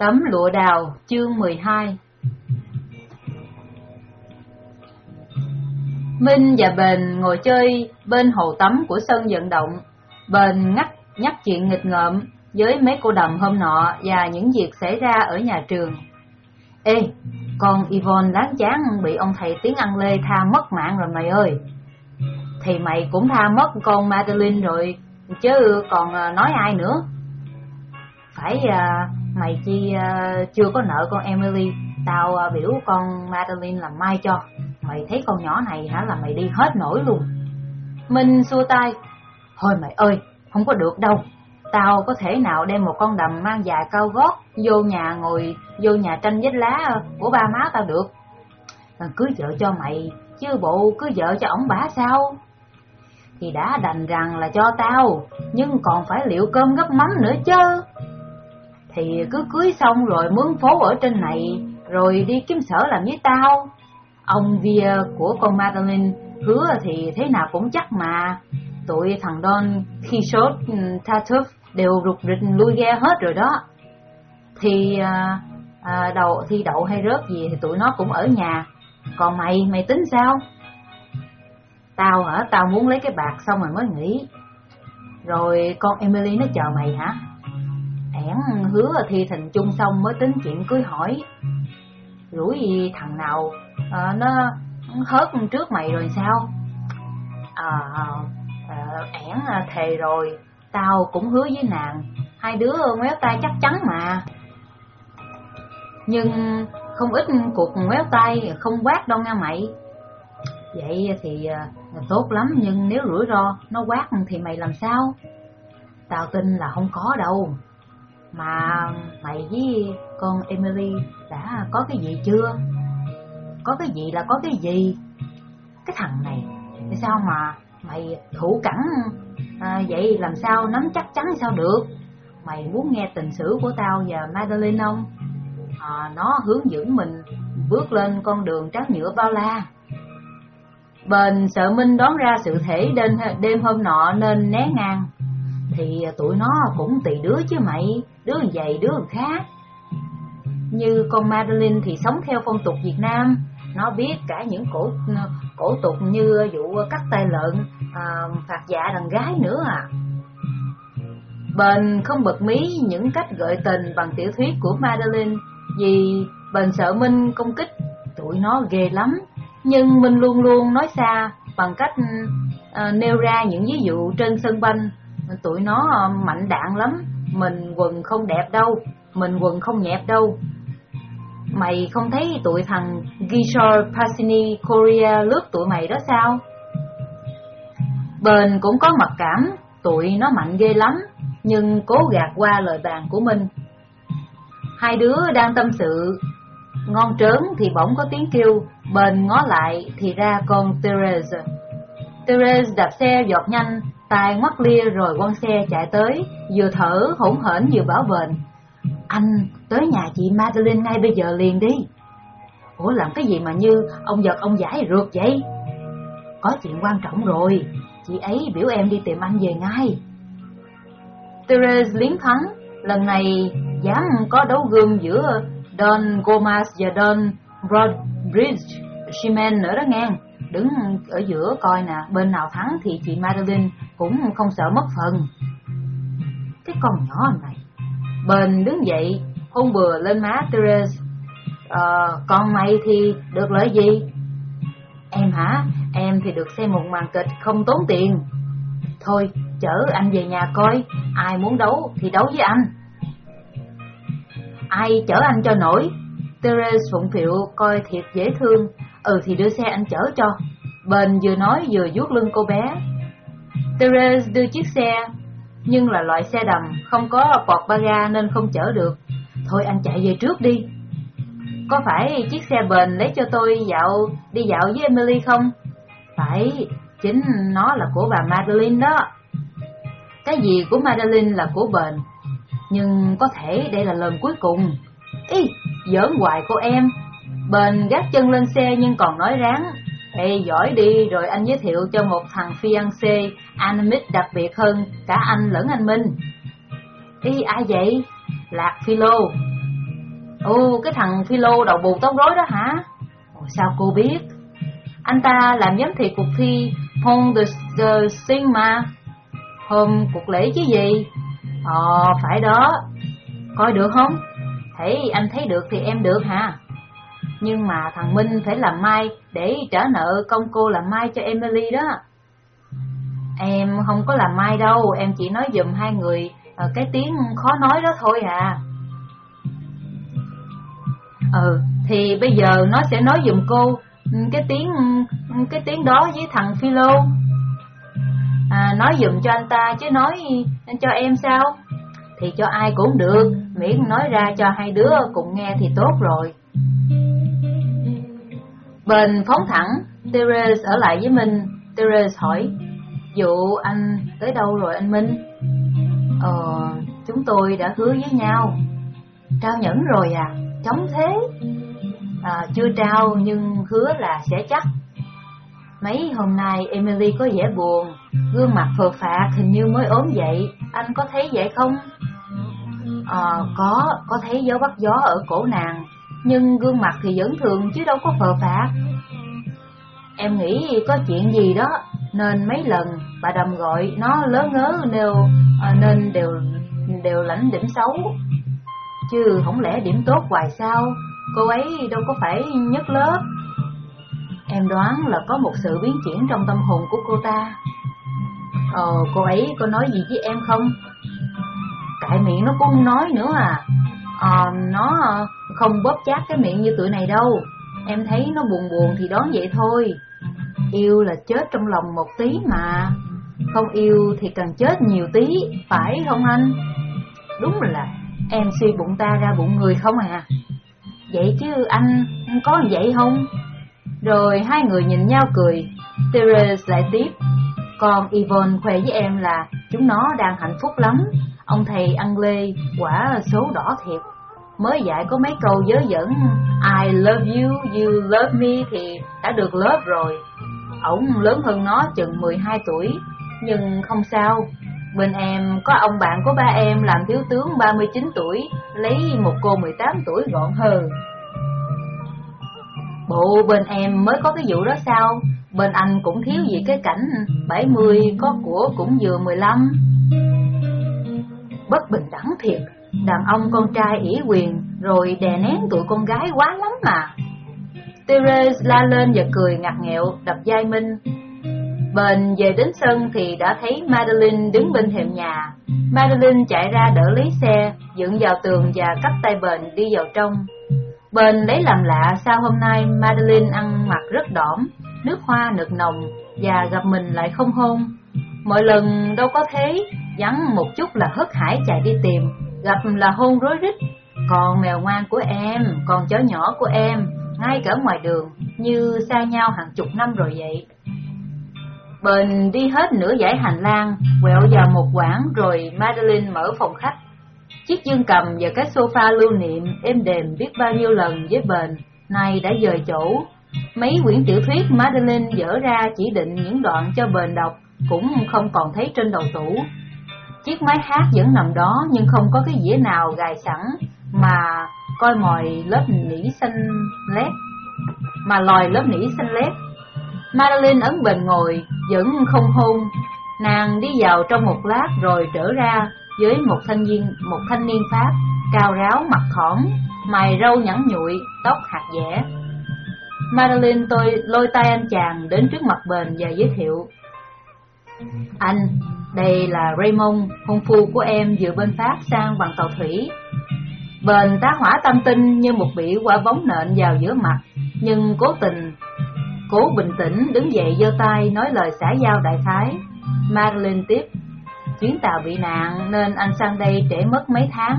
Tấm lụa đào chương 12 Minh và Bền ngồi chơi bên hồ tắm của sân vận động. Bền ngắt nhắc chuyện nghịch ngợm với mấy cô đầm hôm nọ và những việc xảy ra ở nhà trường. Ê, con Yvonne đáng chán bị ông thầy tiếng Anh Lê tha mất mạng rồi mày ơi. Thì mày cũng tha mất con Madeline rồi, chứ còn à, nói ai nữa. Phải à, mày chi uh, ờ, chưa có nợ con Emily, tao uh, biểu con Madeline làm mai cho. Mày thấy con nhỏ này hả là mày đi hết nổi luôn. Minh xua tay. Thôi mày ơi, không có được đâu. Tao có thể nào đem một con đầm mang dài cao gót vô nhà ngồi vô nhà tranh vết lá của ba má tao được. Ờ, cưới vợ cho mày, chứ bộ cưới vợ cho ổng bả sao? Thì đã đành rằng là cho tao, nhưng còn phải liệu cơm gấp mắm nữa chứ. Thì cứ cưới xong rồi mướn phố ở trên này, rồi đi kiếm sở làm với tao. Ông Via của con Madeline hứa thì thế nào cũng chắc mà. Tụi thằng Don, khi sốt, Tartuffe đều rụt rịch lui ghe hết rồi đó. Thì à, à, đầu thi đậu hay rớt gì thì tụi nó cũng ở nhà. Còn mày, mày tính sao? Tao hả? Tao muốn lấy cái bạc xong rồi mới nghỉ. Rồi con Emily nó chờ mày hả? Ẻn hứa thi thành chung xong mới tính chuyện cưới hỏi. Rủi gì thằng nào à, nó hớt trước mày rồi sao? À, à ẻn thề rồi, tao cũng hứa với nàng, hai đứa ngoéo tay chắc chắn mà. Nhưng không ít cuộc ngoéo tay không quát đâu nha mày. Vậy thì à, tốt lắm nhưng nếu rủi ro nó quát thì mày làm sao? Tao tin là không có đâu. Mà mày với con Emily đã có cái gì chưa? Có cái gì là có cái gì? Cái thằng này, thì sao mà mày thủ cẳng à, vậy làm sao nắm chắc chắn sao được? Mày muốn nghe tình sử của tao và Madeline không? À, nó hướng dẫn mình bước lên con đường trắng nhựa bao la. Bền sợ Minh đoán ra sự thể đêm, đêm hôm nọ nên né ngang. Thì tụi nó cũng tùy đứa chứ mày, đứa vậy đứa khác. Như con Madeline thì sống theo phong tục Việt Nam, nó biết cả những cổ cổ tục như vụ cắt tay lợn, à, phạt dạ đàn gái nữa à. Bền không bật mí những cách gợi tình bằng tiểu thuyết của Madeline vì bền sợ Minh công kích tụi nó ghê lắm, nhưng Minh luôn luôn nói xa bằng cách à, nêu ra những ví dụ trên sân banh. Tụi nó ờ, mạnh đạn lắm, mình quần không đẹp đâu, mình quần không nhẹp đâu, Mày không thấy tụi thằng Gishore Pasini Korea lướt tụi mày đó sao? Bền cũng có mặc cảm, tụi nó mạnh ghê lắm, nhưng cố gạt qua lời bàn của mình. Hai đứa đang tâm sự, ngon trớn thì bỗng có tiếng kêu, bền ngó lại thì ra con Therese. Therese đạp xe giọt nhanh, tai ngoắt lia rồi quăng xe chạy tới, vừa thở hỗn hển vừa bảo bền. Anh tới nhà chị Madeline ngay bây giờ liền đi. Ủa làm cái gì mà như ông giật ông giải rượt vậy? Có chuyện quan trọng rồi, chị ấy biểu em đi tìm anh về ngay. Therese liến thắng, lần này dám có đấu gươm giữa Don Gomez và Don Broadbridge Shimen nữa đó ngang. Đứng ở giữa coi nè, bên nào thắng thì chị Madeline cũng không sợ mất phần. Cái con nhỏ này Bền đứng dậy, hôn bừa lên má Therese. Ờ, còn mày thì được lợi gì? Em hả? Em thì được xem một màn kịch không tốn tiền. Thôi, chở anh về nhà coi, ai muốn đấu thì đấu với anh. Ai chở anh cho nổi? Therese phụng phịu coi thiệt dễ thương. Ừ thì đưa xe anh chở cho. Bền vừa nói vừa vuốt lưng cô bé. Therese đưa chiếc xe nhưng là loại xe đầm, không có bọt ba ga nên không chở được. Thôi anh chạy về trước đi. Có phải chiếc xe bền lấy cho tôi dạo đi dạo với Emily không? Phải, chính nó là của bà Madeline đó. Cái gì của Madeline là của bền, nhưng có thể đây là lần cuối cùng. Ý, giỡn hoài cô em. Bền gác chân lên xe nhưng còn nói ráng, Ê, giỏi đi, rồi anh giới thiệu cho một thằng fiancé Animate đặc biệt hơn cả anh lẫn anh Minh. Ý, ai vậy? Lạc Philo. Ồ, cái thằng Philo đầu bù tóc rối đó hả? Ồ, sao cô biết? Anh ta làm giám thị cuộc thi Pont the de mà. Hôm cuộc lễ chứ gì? Ờ, phải đó. Coi được không? Thấy anh thấy được thì em được hả? Nhưng mà thằng Minh phải làm mai để trả nợ công cô làm mai cho Emily đó. Em không có làm mai đâu, em chỉ nói dùm hai người ờ, cái tiếng khó nói đó thôi à. Ừ, thì bây giờ nó sẽ nói dùm cô ừ, cái tiếng ừ, cái tiếng đó với thằng Philo. À, nói dùm cho anh ta chứ nói cho em sao? Thì cho ai cũng được, miễn nói ra cho hai đứa cùng nghe thì tốt rồi. Bên phóng thẳng, Therese ở lại với mình. Therese hỏi, dụ anh tới đâu rồi anh Minh? Ờ, chúng tôi đã hứa với nhau. Trao nhẫn rồi à? Chống thế? À, chưa trao nhưng hứa là sẽ chắc. Mấy hôm nay Emily có vẻ buồn, gương mặt phờ phạt hình như mới ốm dậy, anh có thấy vậy không? À, có, có thấy dấu bắt gió ở cổ nàng, nhưng gương mặt thì vẫn thường chứ đâu có phờ phạt. Em nghĩ có chuyện gì đó, nên mấy lần bà đầm gọi nó lớn ngớ đều à, nên đều đều lãnh điểm xấu. Chứ không lẽ điểm tốt hoài sao, cô ấy đâu có phải nhất lớp. Em đoán là có một sự biến chuyển trong tâm hồn của cô ta. Ờ, cô ấy có nói gì với em không? Cại miệng nó cũng nói nữa à. Ờ, nó không bóp chát cái miệng như tụi này đâu. Em thấy nó buồn buồn thì đón vậy thôi. Yêu là chết trong lòng một tí mà. Không yêu thì cần chết nhiều tí, phải không anh? Đúng là em suy bụng ta ra bụng người không à. Vậy chứ anh có vậy không? Rồi hai người nhìn nhau cười. Therese lại tiếp. Còn Yvonne khoe với em là chúng nó đang hạnh phúc lắm. Ông thầy ăn lê quả số đỏ thiệt. Mới dạy có mấy câu dớ dẫn I love you, you love me thì đã được lớp rồi. Ổng lớn hơn nó chừng 12 tuổi, nhưng không sao. Bên em có ông bạn của ba em làm thiếu tướng 39 tuổi, lấy một cô 18 tuổi gọn hờ. Bộ bên em mới có cái vụ đó sao? Bên anh cũng thiếu gì cái cảnh 70 có của cũng vừa 15. Bất bình đẳng thiệt, đàn ông con trai ỷ quyền rồi đè nén tụi con gái quá lắm mà. Therese la lên và cười ngặt nghẹo, đập vai Minh. Bền về đến sân thì đã thấy Madeline đứng bên thềm nhà. Madeline chạy ra đỡ lấy xe, dựng vào tường và cắp tay Bền đi vào trong. Bền lấy làm lạ sao hôm nay Madeline ăn mặc rất đỏm, nước hoa nực nồng và gặp mình lại không hôn. Mọi lần đâu có thế, vắng một chút là hớt hải chạy đi tìm, gặp là hôn rối rít. Còn mèo ngoan của em, còn chó nhỏ của em, ngay cả ngoài đường, như xa nhau hàng chục năm rồi vậy. Bền đi hết nửa dãy hành lang, quẹo vào một quán rồi Madeline mở phòng khách. Chiếc dương cầm và cái sofa lưu niệm êm đềm biết bao nhiêu lần với bền, nay đã dời chỗ. Mấy quyển tiểu thuyết Madeline dở ra chỉ định những đoạn cho bền đọc, cũng không còn thấy trên đầu tủ. Chiếc máy hát vẫn nằm đó nhưng không có cái dĩa nào gài sẵn, mà coi mồi lớp nỉ xanh lét, mà lòi lớp nỉ xanh lét. Madeline ấn bình ngồi, vẫn không hôn. Nàng đi vào trong một lát rồi trở ra với một thanh niên, một thanh niên Pháp, cao ráo mặt khỏm, mày râu nhẵn nhụi, tóc hạt dẻ. Madeline tôi lôi tay anh chàng đến trước mặt bền và giới thiệu. Anh, đây là Raymond, hôn phu của em vừa bên Pháp sang bằng tàu thủy. Bền tá hỏa tâm tinh như một bị quả bóng nện vào giữa mặt, nhưng cố tình, cố bình tĩnh đứng dậy giơ tay nói lời xã giao đại khái. Madeline tiếp, chuyến tàu bị nạn nên anh sang đây trễ mất mấy tháng.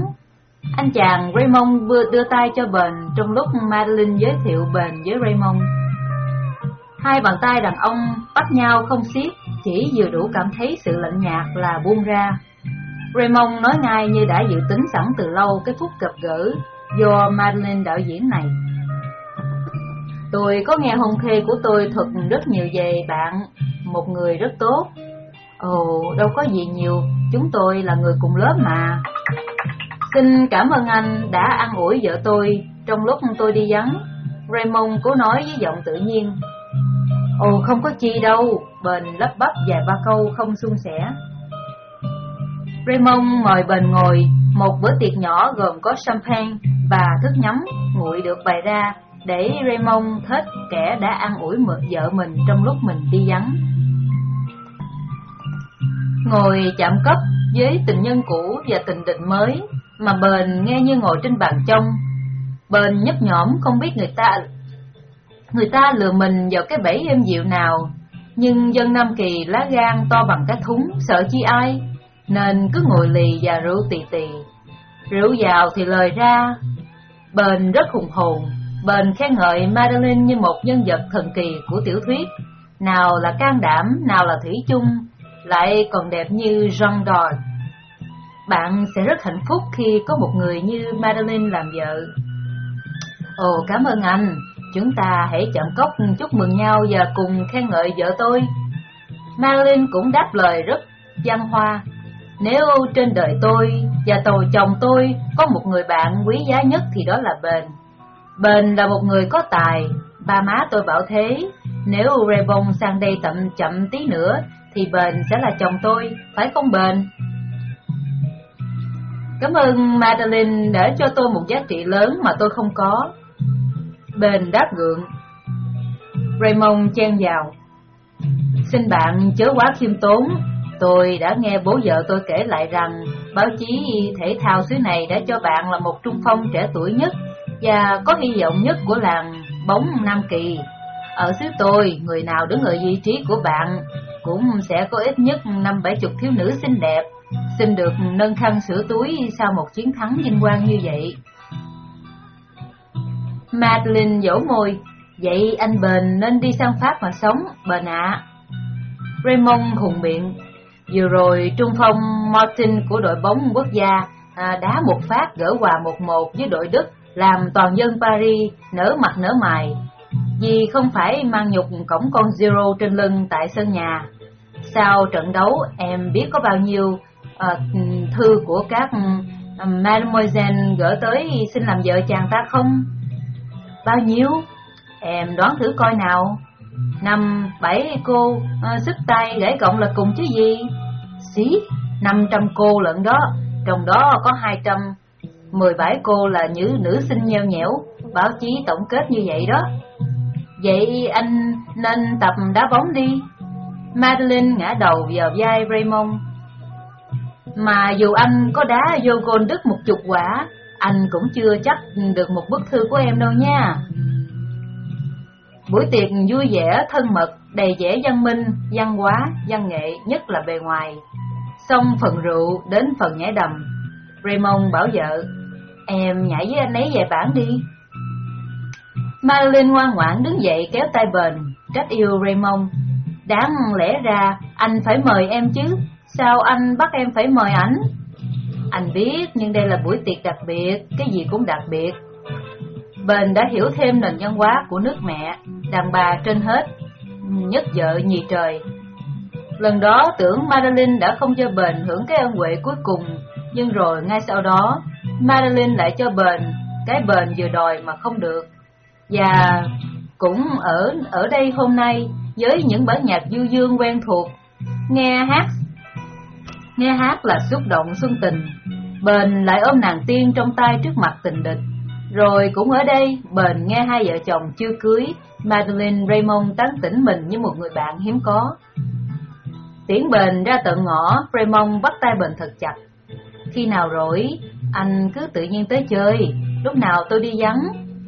Anh chàng Raymond vừa đưa tay cho Bền trong lúc Madeline giới thiệu Bền với Raymond. Hai bàn tay đàn ông bắt nhau không xiết, chỉ vừa đủ cảm thấy sự lạnh nhạt là buông ra. Raymond nói ngay như đã dự tính sẵn từ lâu cái phút gặp gỡ do Madeline đạo diễn này. Tôi có nghe hôn thê của tôi thuật rất nhiều về bạn, một người rất tốt. Ồ, đâu có gì nhiều, chúng tôi là người cùng lớp mà. Xin cảm ơn anh đã ăn ủi vợ tôi trong lúc tôi đi vắng. Raymond cố nói với giọng tự nhiên. Ồ không có chi đâu, bền lấp bắp vài ba câu không suôn sẻ. Raymond mời bền ngồi, một bữa tiệc nhỏ gồm có champagne và thức nhắm nguội được bày ra để Raymond thết kẻ đã ăn ủi vợ mình trong lúc mình đi vắng. Ngồi chạm cấp với tình nhân cũ và tình địch mới mà bền nghe như ngồi trên bàn trong. Bền nhấp nhõm không biết người ta người ta lừa mình vào cái bẫy êm dịu nào, nhưng dân Nam Kỳ lá gan to bằng cái thúng, sợ chi ai, nên cứ ngồi lì và rượu tì tì. Rượu vào thì lời ra, bền rất hùng hồn, bền khen ngợi Madeline như một nhân vật thần kỳ của tiểu thuyết, nào là can đảm, nào là thủy chung, lại còn đẹp như Jean d'Arc. Bạn sẽ rất hạnh phúc khi có một người như Madeline làm vợ. Ồ, cảm ơn anh. Chúng ta hãy chậm cốc chúc mừng nhau và cùng khen ngợi vợ tôi. Madeline cũng đáp lời rất văn hoa. Nếu trên đời tôi và tàu chồng tôi có một người bạn quý giá nhất thì đó là Bền. Bền là một người có tài, ba má tôi bảo thế. Nếu Raybon sang đây tậm chậm tí nữa thì Bền sẽ là chồng tôi, phải không Bền? Cảm ơn Madeline đã cho tôi một giá trị lớn mà tôi không có bên đáp gượng. Raymond chen vào. Xin bạn chớ quá khiêm tốn. Tôi đã nghe bố vợ tôi kể lại rằng báo chí thể thao xứ này đã cho bạn là một trung phong trẻ tuổi nhất và có hy vọng nhất của làng bóng Nam Kỳ. Ở xứ tôi, người nào đứng ở vị trí của bạn cũng sẽ có ít nhất năm bảy chục thiếu nữ xinh đẹp xin được nâng khăn sửa túi sau một chiến thắng vinh quang như vậy. Madeline dỗ môi, vậy anh Bền nên đi sang Pháp mà sống, Bền ạ. Raymond hùng miệng, vừa rồi trung phong Martin của đội bóng quốc gia à, đá một phát gỡ hòa một một với đội Đức, làm toàn dân Paris nở mặt nở mày, vì không phải mang nhục cổng con Zero trên lưng tại sân nhà. Sau trận đấu em biết có bao nhiêu à, thư của các à, mademoiselle gửi tới xin làm vợ chàng ta không? Bao nhiêu? Em đoán thử coi nào. Năm bảy cô ờ, uh, sức tay gãy cộng là cùng chứ gì? Xí, năm trăm cô lận đó, trong đó có hai trăm mười bảy cô là những nữ sinh nheo nhẽo, báo chí tổng kết như vậy đó. Vậy anh nên tập đá bóng đi. Madeline ngã đầu vào vai Raymond mà dù anh có đá vô gôn đứt một chục quả, anh cũng chưa chắc được một bức thư của em đâu nha. Buổi tiệc vui vẻ, thân mật, đầy vẻ văn minh, văn hóa, văn nghệ, nhất là bề ngoài. Xong phần rượu đến phần nhảy đầm. Raymond bảo vợ, em nhảy với anh ấy về bản đi. marilyn ngoan ngoãn đứng dậy kéo tay bền, trách yêu Raymond. Đáng lẽ ra anh phải mời em chứ, Sao anh bắt em phải mời ảnh? Anh biết, nhưng đây là buổi tiệc đặc biệt, cái gì cũng đặc biệt. Bền đã hiểu thêm nền văn hóa của nước mẹ, đàn bà trên hết, nhất vợ nhì trời. Lần đó tưởng Madeline đã không cho Bền hưởng cái ân huệ cuối cùng, nhưng rồi ngay sau đó, Madeline lại cho Bền cái Bền vừa đòi mà không được. Và cũng ở ở đây hôm nay với những bản nhạc du dương quen thuộc, nghe hát nghe hát là xúc động xuân tình. Bền lại ôm nàng tiên trong tay trước mặt tình địch. Rồi cũng ở đây, Bền nghe hai vợ chồng chưa cưới, Madeline Raymond tán tỉnh mình như một người bạn hiếm có. Tiễn Bền ra tận ngõ, Raymond bắt tay Bền thật chặt. Khi nào rỗi, anh cứ tự nhiên tới chơi, lúc nào tôi đi vắng,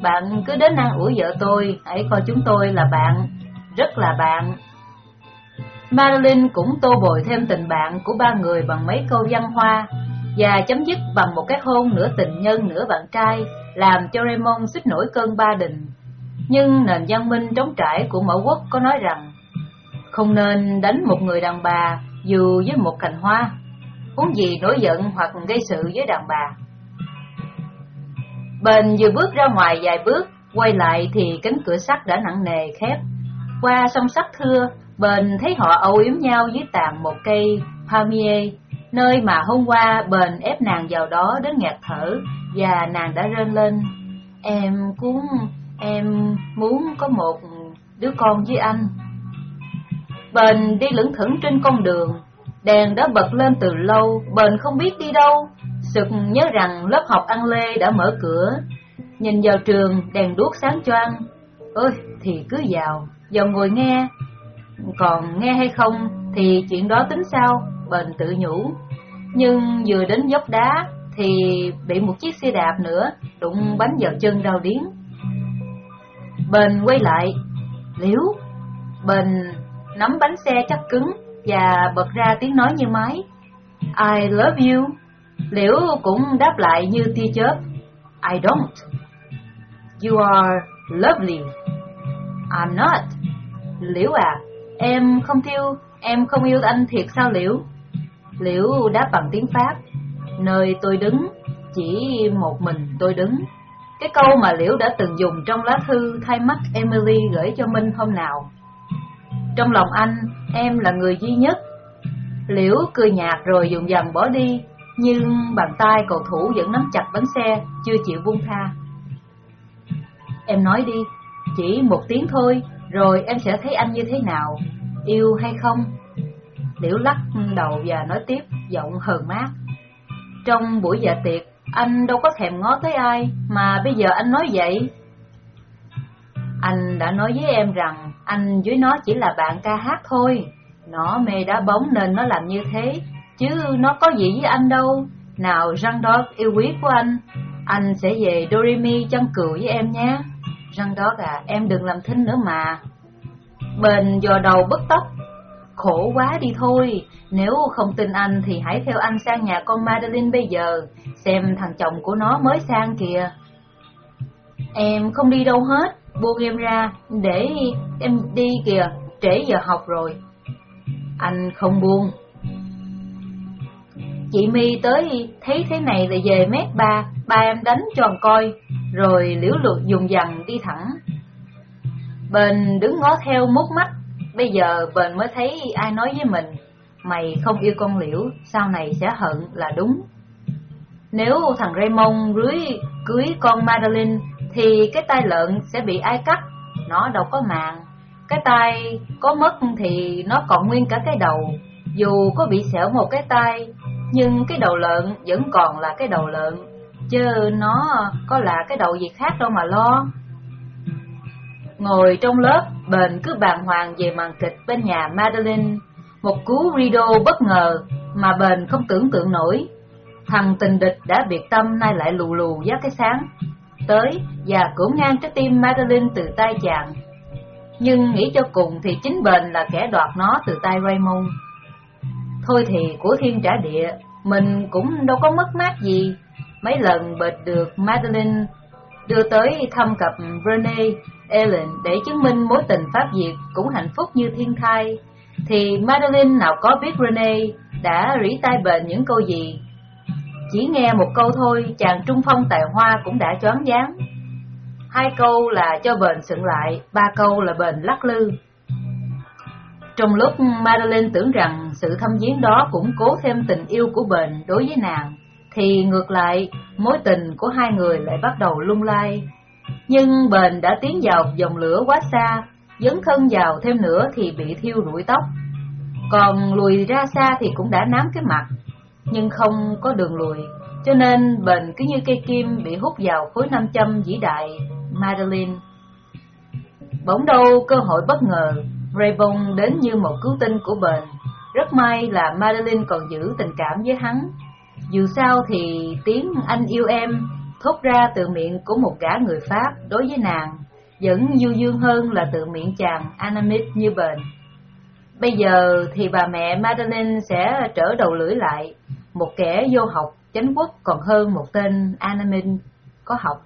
bạn cứ đến ăn ủi vợ tôi, hãy coi chúng tôi là bạn, rất là bạn. Marilyn cũng tô bồi thêm tình bạn của ba người bằng mấy câu văn hoa và chấm dứt bằng một cái hôn nửa tình nhân nửa bạn trai, làm cho Raymond xích nổi cơn ba đình. Nhưng nền văn minh trống trải của mẫu quốc có nói rằng không nên đánh một người đàn bà dù với một cành hoa, huống gì nổi giận hoặc gây sự với đàn bà. Bền vừa bước ra ngoài vài bước, quay lại thì cánh cửa sắt đã nặng nề khép. Qua song sắt thưa, Bền thấy họ âu yếm nhau dưới tàn một cây palmier, nơi mà hôm qua bền ép nàng vào đó đến nghẹt thở và nàng đã rên lên. Em cũng, em muốn có một đứa con với anh. Bền đi lững thững trên con đường, đèn đã bật lên từ lâu, bền không biết đi đâu. Sực nhớ rằng lớp học ăn lê đã mở cửa, nhìn vào trường đèn đuốc sáng choang. Ơi, thì cứ vào, vào ngồi nghe. Còn nghe hay không thì chuyện đó tính sao, bền tự nhủ. Nhưng vừa đến dốc đá thì bị một chiếc xe đạp nữa đụng bánh vào chân đau điếng. Bền quay lại, liễu, bền nắm bánh xe chắc cứng và bật ra tiếng nói như máy. I love you. Liễu cũng đáp lại như tia chớp. I don't. You are lovely. I'm not. Liễu à, em không thiêu, em không yêu anh thiệt sao Liễu? Liễu đáp bằng tiếng Pháp. Nơi tôi đứng, chỉ một mình tôi đứng. Cái câu mà Liễu đã từng dùng trong lá thư thay mắt Emily gửi cho Minh hôm nào. Trong lòng anh, em là người duy nhất. Liễu cười nhạt rồi dùng dần bỏ đi, nhưng bàn tay cầu thủ vẫn nắm chặt bánh xe, chưa chịu buông tha. Em nói đi, chỉ một tiếng thôi, rồi em sẽ thấy anh như thế nào, yêu hay không? Liễu lắc đầu và nói tiếp, giọng hờn mát. Trong buổi dạ tiệc, anh đâu có thèm ngó tới ai, mà bây giờ anh nói vậy. Anh đã nói với em rằng anh với nó chỉ là bạn ca hát thôi. Nó mê đá bóng nên nó làm như thế, chứ nó có gì với anh đâu. Nào răng đó yêu quý của anh, anh sẽ về Doremi chăn cừu với em nhé. Răng đó à, em đừng làm thinh nữa mà. Bền dò đầu bứt tóc. Khổ quá đi thôi, nếu không tin anh thì hãy theo anh sang nhà con Madeline bây giờ, xem thằng chồng của nó mới sang kìa. Em không đi đâu hết, buông em ra, để em đi kìa, trễ giờ học rồi. Anh không buông. Chị My tới thấy thế này là về mét ba, ba em đánh tròn coi, rồi liễu lượt dùng dằn đi thẳng. Bền đứng ngó theo mút mắt, bây giờ bền mới thấy ai nói với mình, mày không yêu con liễu, sau này sẽ hận là đúng. Nếu thằng Raymond rưới cưới con Madeline, thì cái tai lợn sẽ bị ai cắt, nó đâu có màng. Cái tai có mất thì nó còn nguyên cả cái đầu, dù có bị xẻo một cái tai, nhưng cái đầu lợn vẫn còn là cái đầu lợn, chứ nó có là cái đầu gì khác đâu mà lo. Ngồi trong lớp, bền cứ bàng hoàng về màn kịch bên nhà Madeline, một cú rido bất ngờ mà bền không tưởng tượng nổi. Thằng tình địch đã biệt tâm nay lại lù lù giá cái sáng, tới và cưỡng ngang trái tim Madeline từ tay chàng. Nhưng nghĩ cho cùng thì chính bền là kẻ đoạt nó từ tay Raymond. Thôi thì của thiên trả địa, mình cũng đâu có mất mát gì. Mấy lần bệt được Madeline đưa tới thăm cặp Rene Ellen để chứng minh mối tình Pháp Việt cũng hạnh phúc như thiên thai, thì Madeline nào có biết Rene đã rỉ tai bệnh những câu gì. Chỉ nghe một câu thôi, chàng trung phong tài hoa cũng đã choáng váng. Hai câu là cho bền sững lại, ba câu là bền lắc lư. Trong lúc Madeline tưởng rằng sự thăm viếng đó cũng cố thêm tình yêu của bền đối với nàng, thì ngược lại, mối tình của hai người lại bắt đầu lung lay. Nhưng bền đã tiến vào dòng lửa quá xa, dấn thân vào thêm nữa thì bị thiêu rụi tóc. Còn lùi ra xa thì cũng đã nám cái mặt, nhưng không có đường lùi, cho nên bền cứ như cây kim bị hút vào khối nam châm vĩ đại Madeline. Bỗng đâu cơ hội bất ngờ, Raybon đến như một cứu tinh của bền. Rất may là Madeline còn giữ tình cảm với hắn. Dù sao thì tiếng anh yêu em thốt ra từ miệng của một gã người Pháp đối với nàng, vẫn du dương hơn là từ miệng chàng Anamit như bền. Bây giờ thì bà mẹ Madeline sẽ trở đầu lưỡi lại, một kẻ vô học chánh quốc còn hơn một tên Anamit có học.